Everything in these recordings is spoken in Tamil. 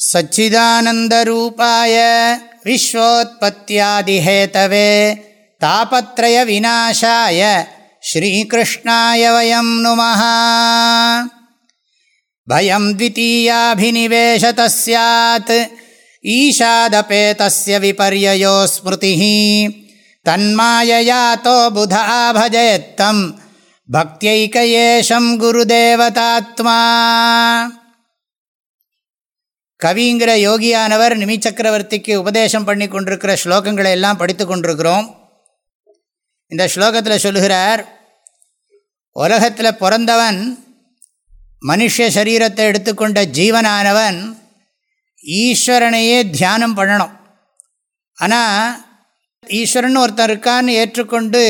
सच्चिदानन्दरूपाय विश्वोत्पत्त्यादिहेतवे तापत्रयविनाशाय श्रीकृष्णाय वयं नुमः। भयं द्वितीयाभिनिवेशतः स्यात् ईशादपेतस्य विपर्ययो स्मृतिः। तन्माययातो बुधा भजेत्तं भक्त्यैकयेशं गुरुदेवतात्मा கவிங்கிற யோகியானவர் நிமி சக்கரவர்த்திக்கு உபதேசம் பண்ணி கொண்டிருக்கிற ஸ்லோகங்களை எல்லாம் படித்து கொண்டிருக்கிறோம். இந்த ஸ்லோகத்தில் சொல்லுகிறார் உலகத்தில் பிறந்தவன் மனுஷ சரீரத்தை எடுத்துக்கொண்ட ஜீவனானவன் ஈஸ்வரனையே தியானம் பண்ணணும். ஆனால் ஈஸ்வரன் ஒருத்தன் இருக்கான்னு ஏற்றுக்கொண்டு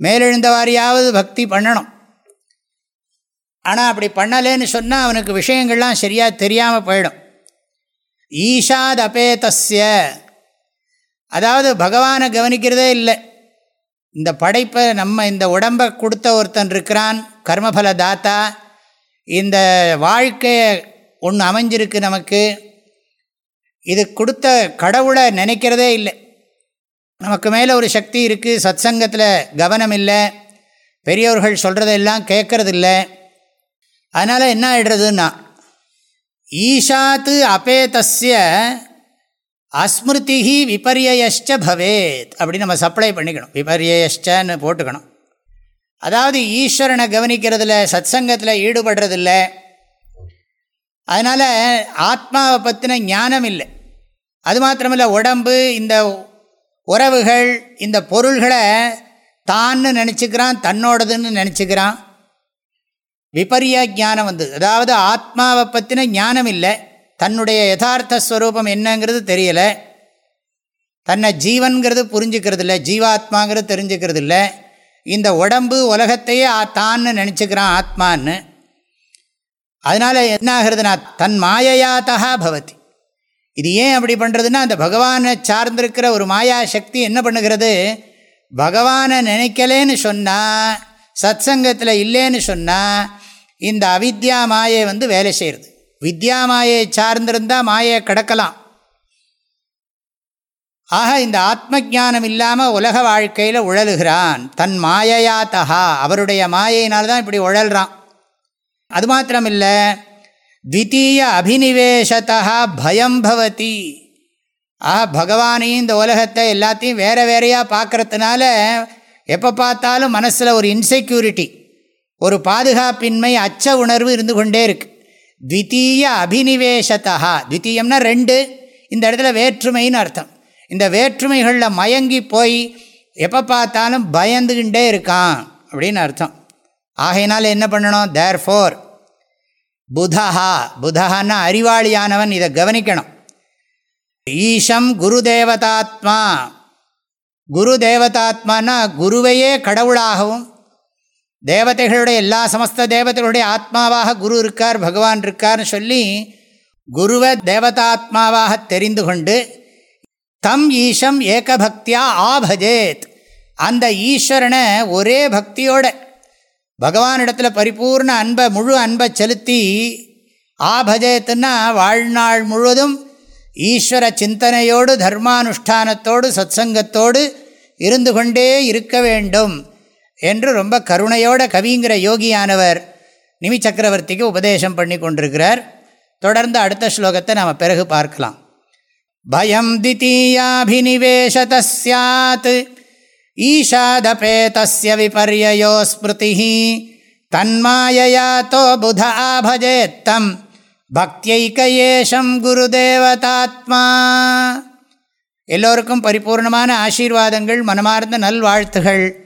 மேலெழுந்த வாரியாவது பக்தி பண்ணணும். ஆனால் அப்படி பண்ணலேன்னு சொன்னால் அவனுக்கு விஷயங்கள்லாம் சரியாக தெரியாமல் போயிடும். ஈஷாத் அபேதஸ்ய அதாவது பகவானை கவனிக்கிறதே இல்லை. இந்த படைப்பை நம்ம இந்த உடம்பை கொடுத்த ஒருத்தன் இருக்கிறான் கர்மபல தாத்தா. இந்த வாழ்க்கையை ஒன்று அமைஞ்சிருக்கு நமக்கு. இது கொடுத்த கடவுளை நினைக்கிறதே இல்லை. நமக்கு மேலே ஒரு சக்தி இருக்குது சத் சங்கத்தில் கவனம் இல்லை பெரியவர்கள் சொல்கிறதெல்லாம் கேட்கறதில்லை அதனால் என்ன ஆகிடுறதுன்னா ஈஷாத்து அபேதஸ்ய அஸ்மிருதி விபரியஷ்ட பவேத் அப்படி நம்ம சப்ளை பண்ணிக்கணும். விபரியஷ்டன்னு போட்டுக்கணும். அதாவது ஈஸ்வரனை கவனிக்கிறதுல சத் சங்கத்தில் ஈடுபடுறதில்ல. அதனால் ஆத்மாவை பற்றின ஞானம் இல்லை. அது மாத்திரமில்லை உடம்பு இந்த உறவுகள் இந்த பொருள்களை தான்னு நினச்சிக்கிறான் தன்னோடதுன்னு நினச்சிக்கிறான். விபரிய ஜானம் வந்து அதாவது ஆத்மாவை பற்றின ஞானம் இல்லை. தன்னுடைய யதார்த்த ஸ்வரூபம் என்னங்கிறது தெரியலை. தன்னை ஜீவன்கிறது புரிஞ்சுக்கிறது இல்லை ஜீவாத்மாங்கிறது தெரிஞ்சுக்கிறது இல்லை. இந்த உடம்பு உலகத்தையே தான்னு நினச்சிக்கிறான் ஆத்மான்னு. அதனால் என்ன ஆகிறதுனா தன் மாயையாத்தகா பவதி. இது ஏன் அப்படி பண்ணுறதுன்னா அந்த பகவானை சார்ந்திருக்கிற ஒரு மாயா சக்தி என்ன பண்ணுகிறது? பகவானை நினைக்கலேன்னு சொன்னால் சத் சங்கத்தில் இல்லைன்னு சொன்னால் இந்த அவித்யா மாயை வந்து வேலை செய்கிறது வித்யா மாயை சார்ந்திருந்தால் மாயை கிடக்கலாம். ஆக இந்த ஆத்ம ஜானம் இல்லாமல் உலக வாழ்க்கையில் உழலுகிறான். தன் மாயையா தகா அவருடைய மாயையினால்தான் இப்படி உழல்றான். அது மாத்திரமில்லை த்வித்தீய அபினிவேஷத்தா பயம் பவதி. ஆஹா பகவானையும் இந்த உலகத்தை எல்லாத்தையும் வேறு வேறையாக பார்க்குறதுனால எப்போ பார்த்தாலும் மனசில் ஒரு இன்செக்யூரிட்டி ஒரு பாதுகாப்பின்மை அச்ச உணர்வு இருந்து கொண்டே இருக்கு. த்வித்தீய அபினிவேசத்தா த்வித்தீயம்னா ரெண்டு. இந்த இடத்துல வேற்றுமைன்னு அர்த்தம். இந்த வேற்றுமைகளில் மயங்கி போய் எப்போ பார்த்தாலும் பயந்துகிட்டே இருக்கான் அப்படின்னு அர்த்தம். ஆகையினால என்ன பண்ணணும்? தேர் ஃபோர் புதஹா. புதஹான்னா அறிவாளியானவன். இதை கவனிக்கணும். ஈஷம் குரு தேவதாத்மா குரு தேவதாத்மானா குருவையே கடவுளாகவும் தேவதைகளுடைய எல்லா சமஸ்த தேவதைகளுடைய ஆத்மாவாக குரு இருக்கார் பகவான் இருக்கார்னு சொல்லி குருவை தேவதாத்மாவாக தெரிந்து கொண்டு தம் ஈஷம் ஏகபக்தியா ஆபஜேத். அந்த ஈஸ்வரனை ஒரே பக்தியோட பகவானிடத்தில் பரிபூர்ண அன்பை முழு அன்பை செலுத்தி ஆபஜேத்துன்னா வாழ்நாள் முழுவதும் ஈஸ்வர சிந்தனையோடு தர்மானுஷ்டானத்தோடு சத்சங்கத்தோடு இருந்து கொண்டே இருக்க வேண்டும். என்று ரொம்ப கருணையோட கவிங்கிற யோகியானவர் நிமி சக்கரவர்த்திக்கு உபதேசம் பண்ணி கொண்டிருக்கிறார். தொடர்ந்து அடுத்த ஸ்லோகத்தை நாம் பிறகு பார்க்கலாம். பயம் தித்தீயாபினிவேசத சாத் ஈஷாதபேதஸ்ய விபர்யயோ ஸ்மிருதி தன்மாயயாத்தோ புத ஆபஜேத்தம் பக்தியைக்கயேஷம் குருதேவதாத்மா. எல்லோருக்கும் பரிபூர்ணமான ஆசீர்வாதங்கள் மனமார்ந்த நல்வாழ்த்துகள்.